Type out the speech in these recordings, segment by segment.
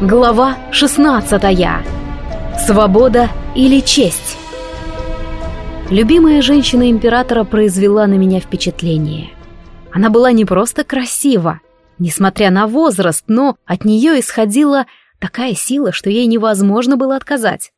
Глава 16. Свобода или честь? Любимая женщина императора произвела на меня впечатление. Она была не просто красива, несмотря на возраст, но от нее исходила такая сила, что ей невозможно было отказать.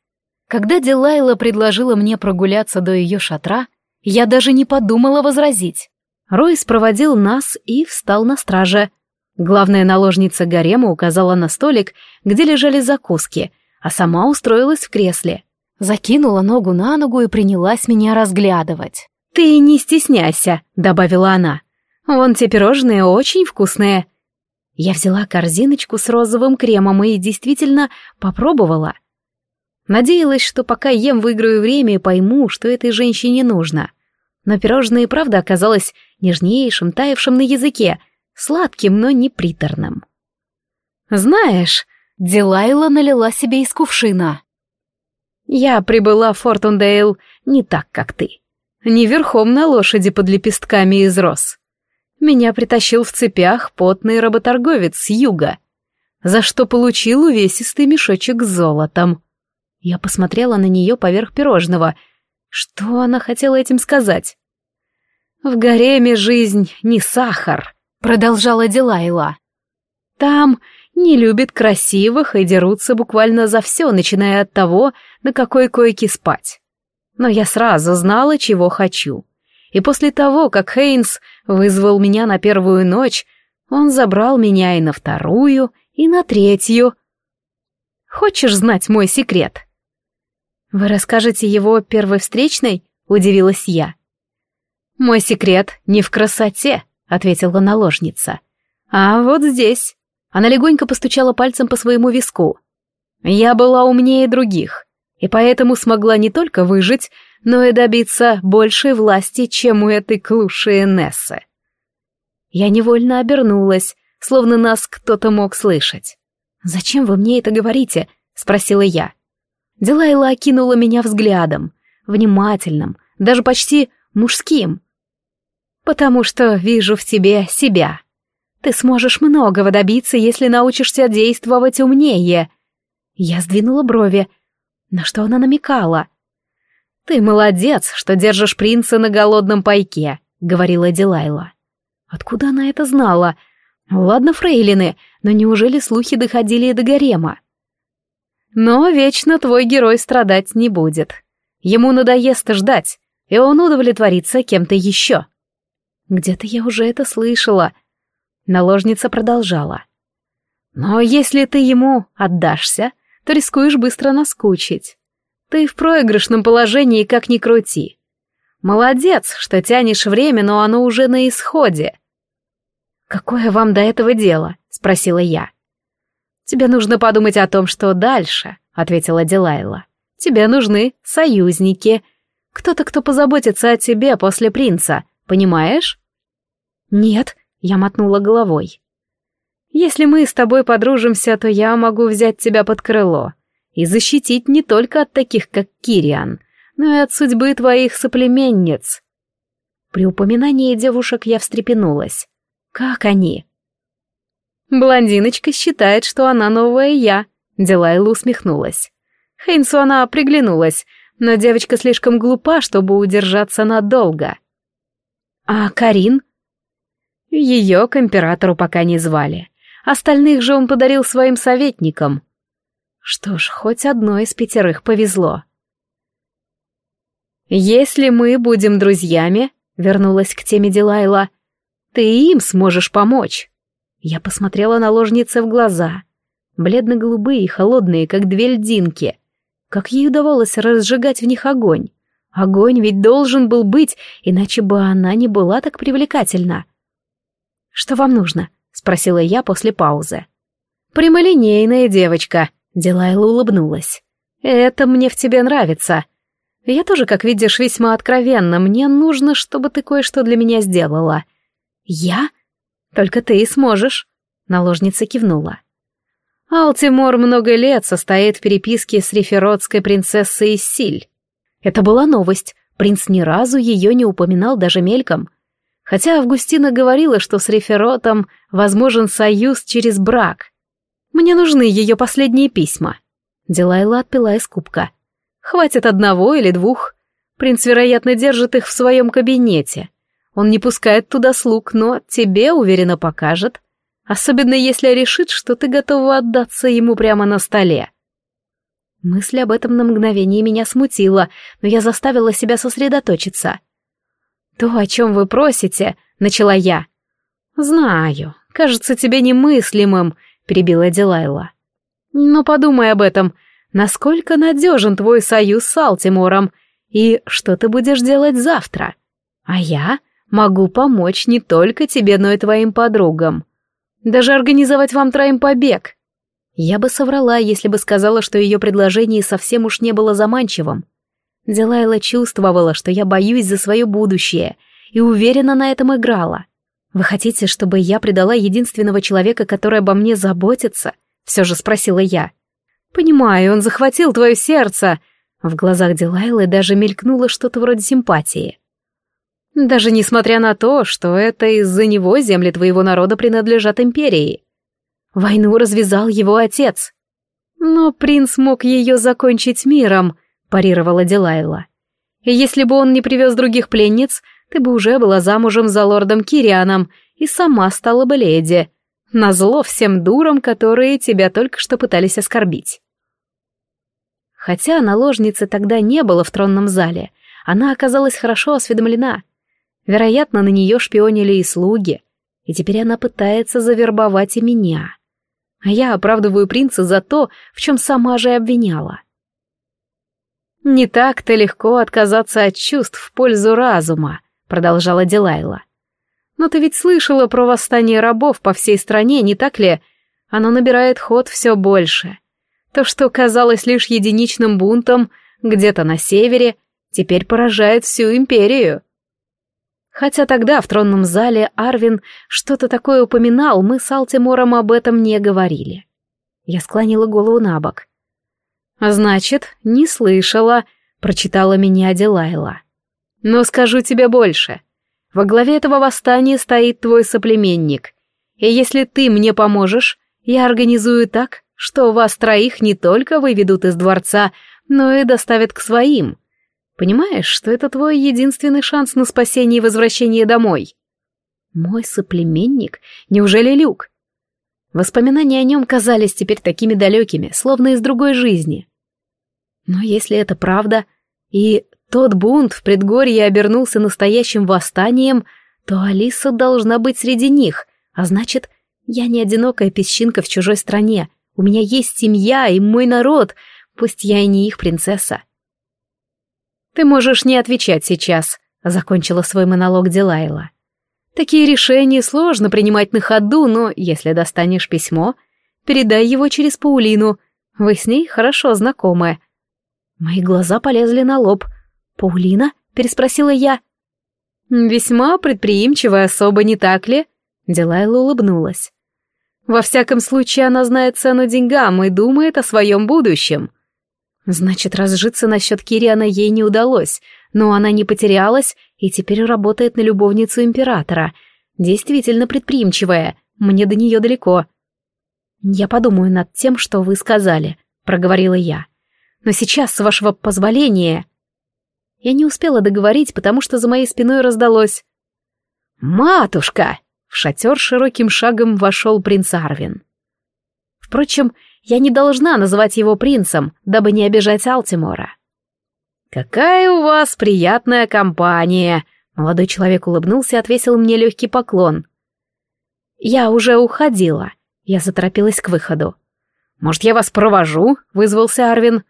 Когда Дилайла предложила мне прогуляться до ее шатра, я даже не подумала возразить. Ройс проводил нас и встал на страже — Главная наложница гарема указала на столик, где лежали закуски, а сама устроилась в кресле. Закинула ногу на ногу и принялась меня разглядывать. «Ты не стесняйся», — добавила она. «Вон те пирожные очень вкусные». Я взяла корзиночку с розовым кремом и действительно попробовала. Надеялась, что пока ем, выиграю время и пойму, что этой женщине нужно. Но пирожное и правда оказалось нежнейшим, таявшим на языке — сладким, но не приторным. «Знаешь», — Дилайла налила себе из кувшина. «Я прибыла в Фортундейл не так, как ты. Не верхом на лошади под лепестками из роз. Меня притащил в цепях потный работорговец с юга, за что получил увесистый мешочек с золотом. Я посмотрела на нее поверх пирожного. Что она хотела этим сказать? В гареме жизнь не сахар продолжала Дилайла. Там не любят красивых и дерутся буквально за все, начиная от того, на какой койке спать. Но я сразу знала, чего хочу. И после того, как Хейнс вызвал меня на первую ночь, он забрал меня и на вторую, и на третью. Хочешь знать мой секрет? Вы расскажете его первой встречной? Удивилась я. Мой секрет не в красоте, ответила наложница. «А вот здесь». Она легонько постучала пальцем по своему виску. «Я была умнее других, и поэтому смогла не только выжить, но и добиться большей власти, чем у этой клуши Нессы». Я невольно обернулась, словно нас кто-то мог слышать. «Зачем вы мне это говорите?» — спросила я. Дилайла окинула меня взглядом, внимательным, даже почти мужским потому что вижу в тебе себя. Ты сможешь многого добиться, если научишься действовать умнее. Я сдвинула брови. На что она намекала? Ты молодец, что держишь принца на голодном пайке, говорила Дилайла. Откуда она это знала? Ладно, фрейлины, но неужели слухи доходили и до гарема? Но вечно твой герой страдать не будет. Ему надоест ждать, и он удовлетворится кем-то еще. Где-то я уже это слышала. Наложница продолжала. Но если ты ему отдашься, то рискуешь быстро наскучить. Ты в проигрышном положении, как ни крути. Молодец, что тянешь время, но оно уже на исходе. Какое вам до этого дело? спросила я. Тебе нужно подумать о том, что дальше, ответила Дилайла. Тебе нужны союзники. Кто-то, кто позаботится о тебе после принца, понимаешь? «Нет», — я мотнула головой. «Если мы с тобой подружимся, то я могу взять тебя под крыло и защитить не только от таких, как Кириан, но и от судьбы твоих соплеменниц». При упоминании девушек я встрепенулась. «Как они?» «Блондиночка считает, что она новая я», — Дилайла усмехнулась. Хейнсу она приглянулась, но девочка слишком глупа, чтобы удержаться надолго. «А Карин?» Ее к императору пока не звали. Остальных же он подарил своим советникам. Что ж, хоть одной из пятерых повезло. «Если мы будем друзьями», — вернулась к теме Дилайла, — «ты им сможешь помочь». Я посмотрела на ложницы в глаза. Бледно-голубые и холодные, как две льдинки. Как ей удавалось разжигать в них огонь? Огонь ведь должен был быть, иначе бы она не была так привлекательна. «Что вам нужно?» — спросила я после паузы. «Прямолинейная девочка», — Дилайла улыбнулась. «Это мне в тебе нравится. Я тоже, как видишь, весьма откровенна. Мне нужно, чтобы ты кое-что для меня сделала». «Я? Только ты и сможешь», — наложница кивнула. Алтимор много лет состоит в переписке с реферотской принцессой Силь. Это была новость, принц ни разу ее не упоминал даже мельком — Хотя Августина говорила, что с реферотом возможен союз через брак. Мне нужны ее последние письма. Дилайла отпила из кубка. Хватит одного или двух. Принц, вероятно, держит их в своем кабинете. Он не пускает туда слуг, но тебе уверенно покажет. Особенно если решит, что ты готова отдаться ему прямо на столе. Мысль об этом на мгновение меня смутила, но я заставила себя сосредоточиться. «То, о чем вы просите», — начала я. «Знаю, кажется тебе немыслимым», — перебила Дилайла. «Но подумай об этом. Насколько надежен твой союз с Алтимором, и что ты будешь делать завтра? А я могу помочь не только тебе, но и твоим подругам. Даже организовать вам троим побег. Я бы соврала, если бы сказала, что ее предложение совсем уж не было заманчивым. Дилайла чувствовала, что я боюсь за свое будущее, и уверенно на этом играла. «Вы хотите, чтобы я предала единственного человека, который обо мне заботится?» — все же спросила я. «Понимаю, он захватил твое сердце!» В глазах Дилайлы даже мелькнуло что-то вроде симпатии. «Даже несмотря на то, что это из-за него земли твоего народа принадлежат империи. Войну развязал его отец. Но принц мог ее закончить миром, парировала Дилайла. Если бы он не привез других пленниц, ты бы уже была замужем за лордом Кирианом и сама стала бы леди. Назло всем дурам, которые тебя только что пытались оскорбить. Хотя наложницы тогда не было в тронном зале, она оказалась хорошо осведомлена. Вероятно, на нее шпионили и слуги, и теперь она пытается завербовать и меня а я оправдываю принца за то, в чем сама же обвиняла. «Не так-то легко отказаться от чувств в пользу разума», — продолжала Дилайла. «Но ты ведь слышала про восстание рабов по всей стране, не так ли? Оно набирает ход все больше. То, что казалось лишь единичным бунтом где-то на севере, теперь поражает всю империю». Хотя тогда в тронном зале Арвин что-то такое упоминал, мы с Алтимором об этом не говорили. Я склонила голову на бок. «Значит, не слышала», — прочитала меня Дилайла. «Но скажу тебе больше. Во главе этого восстания стоит твой соплеменник. И если ты мне поможешь, я организую так, что вас троих не только выведут из дворца, но и доставят к своим. Понимаешь, что это твой единственный шанс на спасение и возвращение домой? Мой соплеменник? Неужели Люк? Воспоминания о нем казались теперь такими далекими, словно из другой жизни. Но если это правда, и тот бунт в предгорье обернулся настоящим восстанием, то Алиса должна быть среди них, а значит, я не одинокая песчинка в чужой стране. У меня есть семья и мой народ, пусть я и не их принцесса. «Ты можешь не отвечать сейчас», — закончила свой монолог Дилайла. «Такие решения сложно принимать на ходу, но если достанешь письмо, передай его через Паулину. Вы с ней хорошо знакомы». Мои глаза полезли на лоб. «Паулина?» — переспросила я. «Весьма предприимчивая особа, не так ли?» Дилайла улыбнулась. «Во всяком случае, она знает цену деньгам и думает о своем будущем. Значит, разжиться насчет Кириана ей не удалось, но она не потерялась и теперь работает на любовницу императора. Действительно предприимчивая, мне до нее далеко. «Я подумаю над тем, что вы сказали», — проговорила я. «Но сейчас, с вашего позволения...» Я не успела договорить, потому что за моей спиной раздалось. «Матушка!» — в шатер широким шагом вошел принц Арвин. Впрочем, я не должна называть его принцем, дабы не обижать Алтимора. «Какая у вас приятная компания!» Молодой человек улыбнулся и отвесил мне легкий поклон. «Я уже уходила». Я заторопилась к выходу. «Может, я вас провожу?» — вызвался Арвин.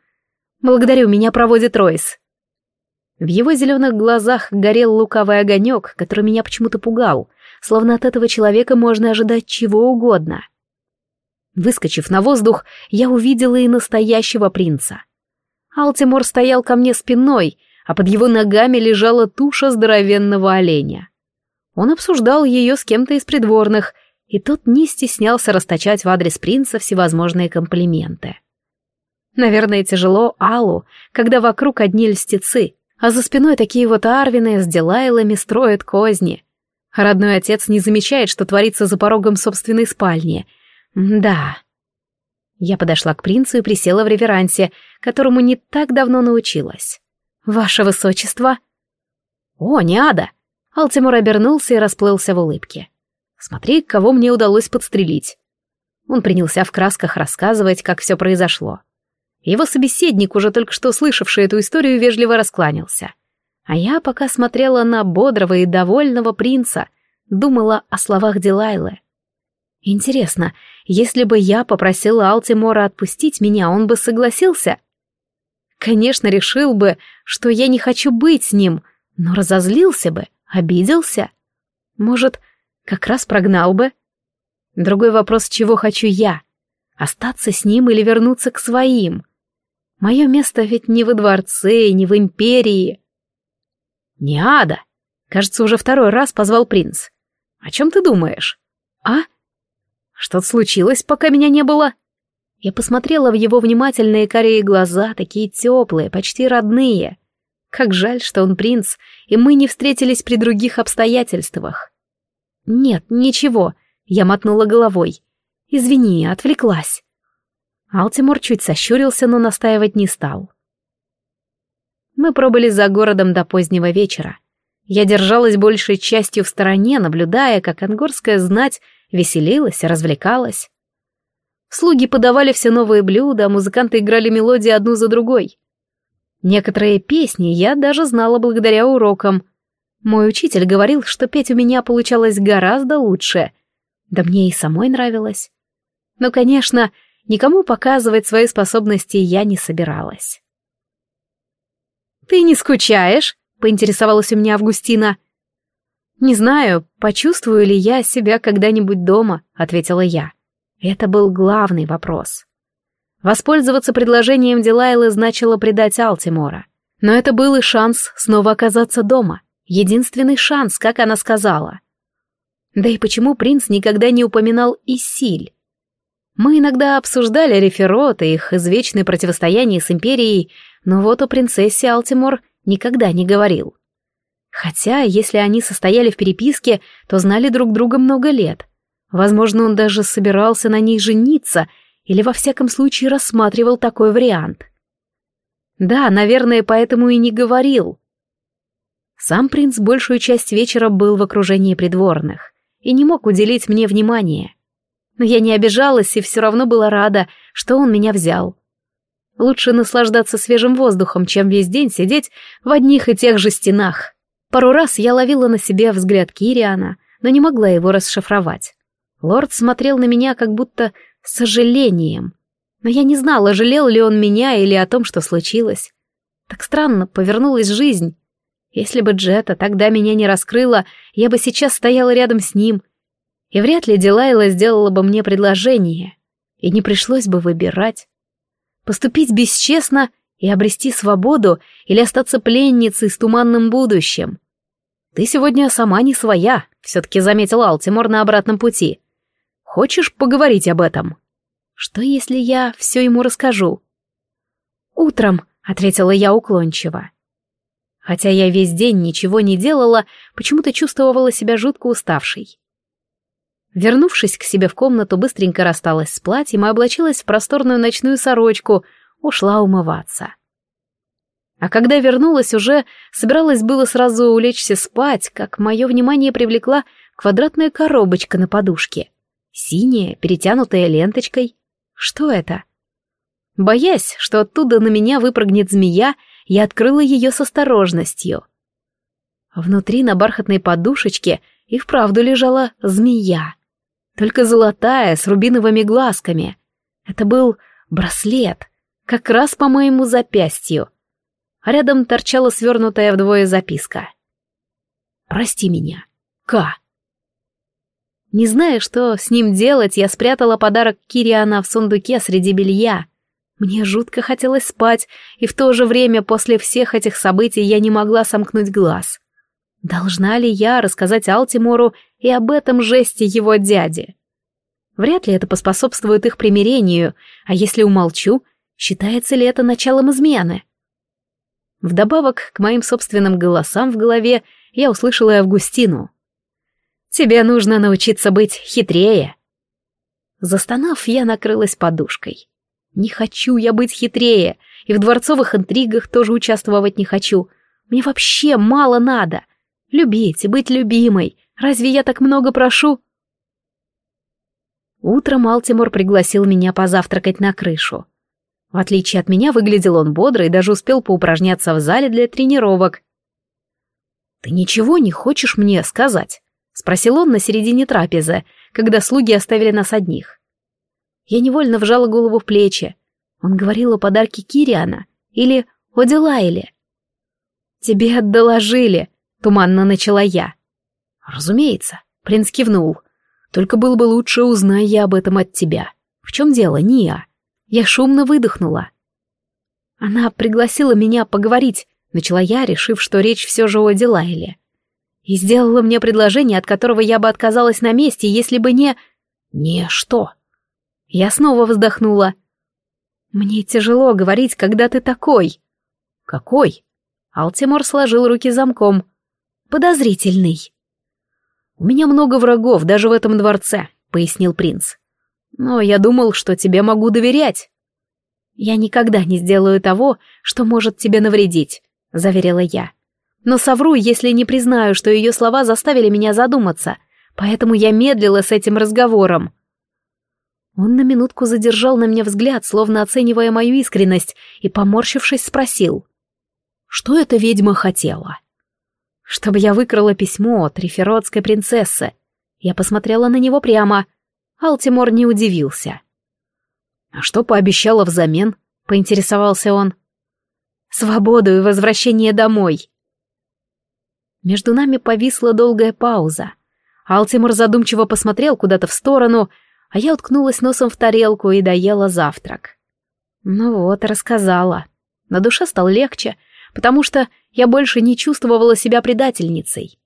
«Благодарю, меня проводит Ройс». В его зеленых глазах горел лукавый огонек, который меня почему-то пугал, словно от этого человека можно ожидать чего угодно. Выскочив на воздух, я увидела и настоящего принца. Алтимор стоял ко мне спиной, а под его ногами лежала туша здоровенного оленя. Он обсуждал ее с кем-то из придворных, и тот не стеснялся расточать в адрес принца всевозможные комплименты. Наверное, тяжело Аллу, когда вокруг одни льстецы, а за спиной такие вот арвины с Дилайлами строят козни. Родной отец не замечает, что творится за порогом собственной спальни — да. Я подошла к принцу и присела в реверансе, которому не так давно научилась. «Ваше высочество!» «О, не ада!» Алтимур обернулся и расплылся в улыбке. «Смотри, кого мне удалось подстрелить!» Он принялся в красках рассказывать, как все произошло. Его собеседник, уже только что слышавший эту историю, вежливо раскланялся. А я пока смотрела на бодрого и довольного принца, думала о словах Дилайлы. Интересно, если бы я попросила Алтимора отпустить меня, он бы согласился? Конечно, решил бы, что я не хочу быть с ним, но разозлился бы, обиделся. Может, как раз прогнал бы? Другой вопрос, чего хочу я? Остаться с ним или вернуться к своим? Мое место ведь не во дворце и не в империи. Не ада. Кажется, уже второй раз позвал принц. О чем ты думаешь? А? Что-то случилось, пока меня не было?» Я посмотрела в его внимательные корее глаза, такие теплые, почти родные. Как жаль, что он принц, и мы не встретились при других обстоятельствах. «Нет, ничего», — я мотнула головой. «Извини, отвлеклась». Алтимор чуть сощурился, но настаивать не стал. Мы пробыли за городом до позднего вечера. Я держалась большей частью в стороне, наблюдая, как ангорская знать веселилась и развлекалась. Слуги подавали все новые блюда, музыканты играли мелодии одну за другой. Некоторые песни я даже знала благодаря урокам. Мой учитель говорил, что петь у меня получалось гораздо лучше. Да мне и самой нравилось. Но, конечно, никому показывать свои способности я не собиралась. «Ты не скучаешь?» — поинтересовалась у меня Августина. «Не знаю, почувствую ли я себя когда-нибудь дома», — ответила я. Это был главный вопрос. Воспользоваться предложением Дилайлы значило предать Алтимора. Но это был и шанс снова оказаться дома. Единственный шанс, как она сказала. Да и почему принц никогда не упоминал Исиль? Мы иногда обсуждали Реферот и их извечное противостояние с Империей, но вот о принцессе Алтимор никогда не говорил. Хотя, если они состояли в переписке, то знали друг друга много лет. Возможно, он даже собирался на ней жениться или во всяком случае рассматривал такой вариант. Да, наверное, поэтому и не говорил. Сам принц большую часть вечера был в окружении придворных и не мог уделить мне внимания. Но я не обижалась и все равно была рада, что он меня взял. Лучше наслаждаться свежим воздухом, чем весь день сидеть в одних и тех же стенах. Пару раз я ловила на себе взгляд Кириана, но не могла его расшифровать. Лорд смотрел на меня как будто с сожалением. Но я не знала, жалел ли он меня или о том, что случилось. Так странно повернулась жизнь. Если бы Джета тогда меня не раскрыла, я бы сейчас стояла рядом с ним. И вряд ли Дилайла сделала бы мне предложение. И не пришлось бы выбирать. Поступить бесчестно и обрести свободу или остаться пленницей с туманным будущим. «Ты сегодня сама не своя», — все-таки заметил Алтимор на обратном пути. «Хочешь поговорить об этом?» «Что, если я все ему расскажу?» «Утром», — ответила я уклончиво. Хотя я весь день ничего не делала, почему-то чувствовала себя жутко уставшей. Вернувшись к себе в комнату, быстренько рассталась с платьем и облачилась в просторную ночную сорочку, ушла умываться. А когда вернулась уже, собиралась было сразу улечься спать, как мое внимание привлекла квадратная коробочка на подушке. Синяя, перетянутая ленточкой. Что это? Боясь, что оттуда на меня выпрыгнет змея, я открыла ее с осторожностью. Внутри на бархатной подушечке и вправду лежала змея. Только золотая, с рубиновыми глазками. Это был браслет, как раз по моему запястью а рядом торчала свернутая вдвое записка. «Прости меня. К». Не зная, что с ним делать, я спрятала подарок Кириана в сундуке среди белья. Мне жутко хотелось спать, и в то же время после всех этих событий я не могла сомкнуть глаз. Должна ли я рассказать Алтимору и об этом жесте его дяди? Вряд ли это поспособствует их примирению, а если умолчу, считается ли это началом измены? Вдобавок к моим собственным голосам в голове я услышала Августину. «Тебе нужно научиться быть хитрее». Застонав, я накрылась подушкой. Не хочу я быть хитрее, и в дворцовых интригах тоже участвовать не хочу. Мне вообще мало надо. Любить быть любимой. Разве я так много прошу? Утром Алтимор пригласил меня позавтракать на крышу. В отличие от меня, выглядел он бодро и даже успел поупражняться в зале для тренировок. «Ты ничего не хочешь мне сказать?» — спросил он на середине трапезы, когда слуги оставили нас одних. Я невольно вжала голову в плечи. Он говорил о подарке Кириана или о Дилайле. «Тебе доложили», — туманно начала я. «Разумеется», — принц кивнул. «Только было бы лучше, узнай я об этом от тебя. В чем дело, Ния?» Я шумно выдохнула. Она пригласила меня поговорить, начала я, решив, что речь все же о Дилайле. И сделала мне предложение, от которого я бы отказалась на месте, если бы не... Не что? Я снова вздохнула. Мне тяжело говорить, когда ты такой. Какой? Алтимор сложил руки замком. Подозрительный. У меня много врагов даже в этом дворце, пояснил принц. Но я думал, что тебе могу доверять. Я никогда не сделаю того, что может тебе навредить, заверила я. Но совру, если не признаю, что ее слова заставили меня задуматься, поэтому я медлила с этим разговором. Он на минутку задержал на меня взгляд, словно оценивая мою искренность, и, поморщившись, спросил. «Что эта ведьма хотела?» «Чтобы я выкрала письмо от реферотской принцессы». Я посмотрела на него прямо. Алтимор не удивился. «А что пообещала взамен?» — поинтересовался он. «Свободу и возвращение домой». Между нами повисла долгая пауза. Алтимор задумчиво посмотрел куда-то в сторону, а я уткнулась носом в тарелку и доела завтрак. Ну вот, рассказала. На душе стало легче, потому что я больше не чувствовала себя предательницей.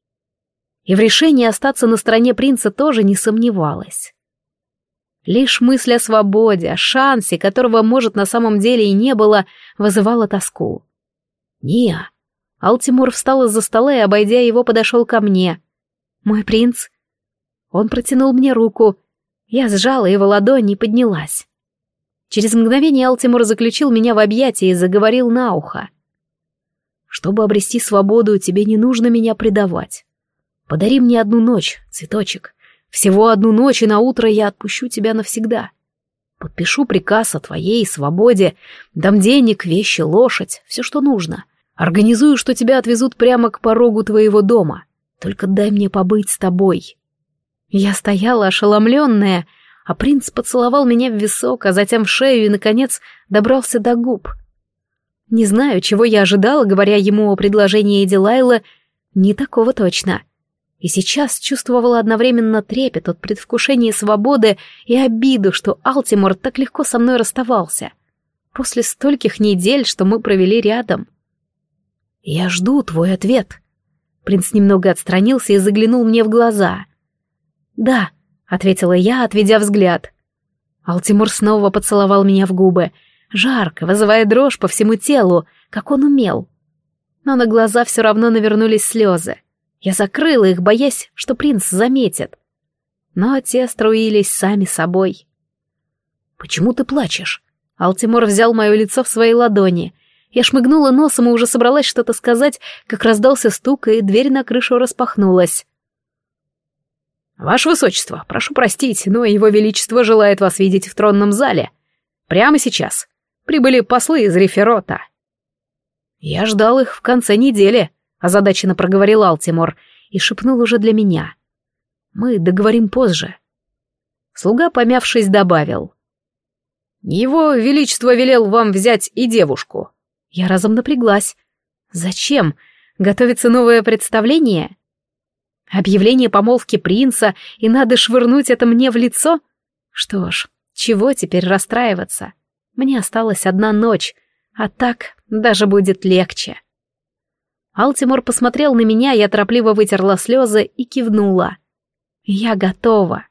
И в решении остаться на стороне принца тоже не сомневалась. Лишь мысль о свободе, о шансе, которого, может, на самом деле и не было, вызывала тоску. «Ния!» Алтимур встал из-за стола и, обойдя его, подошел ко мне. «Мой принц?» Он протянул мне руку. Я сжала его ладонь и поднялась. Через мгновение Алтимур заключил меня в объятия и заговорил на ухо. «Чтобы обрести свободу, тебе не нужно меня предавать. Подари мне одну ночь, цветочек. Всего одну ночь, и на утро я отпущу тебя навсегда. Подпишу приказ о твоей свободе, дам денег, вещи, лошадь, все, что нужно. Организую, что тебя отвезут прямо к порогу твоего дома. Только дай мне побыть с тобой». Я стояла ошеломленная, а принц поцеловал меня в висок, а затем в шею и, наконец, добрался до губ. Не знаю, чего я ожидала, говоря ему о предложении Дилайла, не такого точно — и сейчас чувствовала одновременно трепет от предвкушения свободы и обиду, что Алтимор так легко со мной расставался. После стольких недель, что мы провели рядом. «Я жду твой ответ». Принц немного отстранился и заглянул мне в глаза. «Да», — ответила я, отведя взгляд. Алтимор снова поцеловал меня в губы, жарко, вызывая дрожь по всему телу, как он умел. Но на глаза все равно навернулись слезы. Я закрыла их, боясь, что принц заметит. Но те струились сами собой. «Почему ты плачешь?» Алтимор взял мое лицо в свои ладони. Я шмыгнула носом и уже собралась что-то сказать, как раздался стук, и дверь на крышу распахнулась. «Ваше Высочество, прошу простить, но Его Величество желает вас видеть в тронном зале. Прямо сейчас. Прибыли послы из Реферота». Я ждал их в конце недели озадаченно проговорил Алтимор и шепнул уже для меня. Мы договорим позже. Слуга, помявшись, добавил. Его Величество велел вам взять и девушку. Я разом напряглась. Зачем? Готовится новое представление? Объявление помолвки принца, и надо швырнуть это мне в лицо? Что ж, чего теперь расстраиваться? Мне осталась одна ночь, а так даже будет легче. Алтимор посмотрел на меня, я торопливо вытерла слезы и кивнула. «Я готова».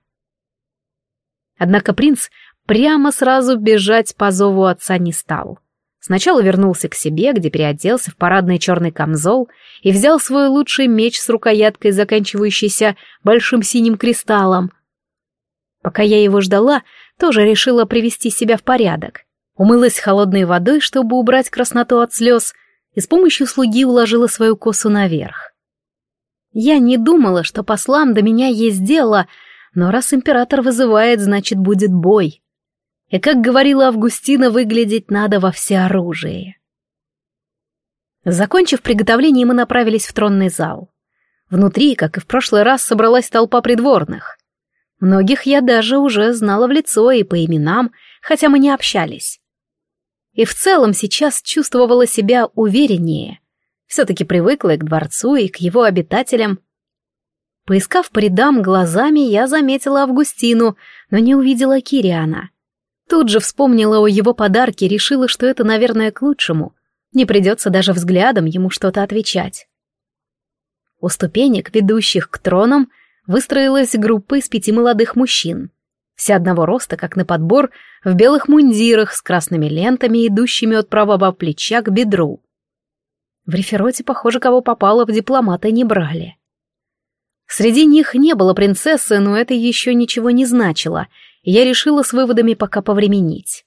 Однако принц прямо сразу бежать по зову отца не стал. Сначала вернулся к себе, где переоделся в парадный черный камзол и взял свой лучший меч с рукояткой, заканчивающейся большим синим кристаллом. Пока я его ждала, тоже решила привести себя в порядок. Умылась холодной водой, чтобы убрать красноту от слез, и с помощью слуги уложила свою косу наверх. Я не думала, что послам до меня есть дело, но раз император вызывает, значит, будет бой. И, как говорила Августина, выглядеть надо во всеоружии. Закончив приготовление, мы направились в тронный зал. Внутри, как и в прошлый раз, собралась толпа придворных. Многих я даже уже знала в лицо и по именам, хотя мы не общались. И в целом сейчас чувствовала себя увереннее. Все-таки привыкла и к дворцу, и к его обитателям. Поискав по рядам глазами, я заметила Августину, но не увидела Кириана. Тут же вспомнила о его подарке, решила, что это, наверное, к лучшему. Не придется даже взглядом ему что-то отвечать. У ступенек, ведущих к тронам, выстроилась группа из пяти молодых мужчин. Все одного роста, как на подбор, в белых мундирах с красными лентами, идущими от правого плеча к бедру. В рефероте, похоже, кого попало, в дипломаты не брали. Среди них не было принцессы, но это еще ничего не значило, и я решила с выводами пока повременить.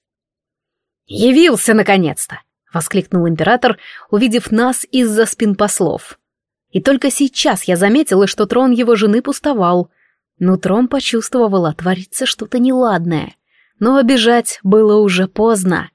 «Явился, наконец-то!» — воскликнул император, увидев нас из-за спин послов. И только сейчас я заметила, что трон его жены пустовал. Нутром почувствовала, творится что-то неладное. Но обижать было уже поздно.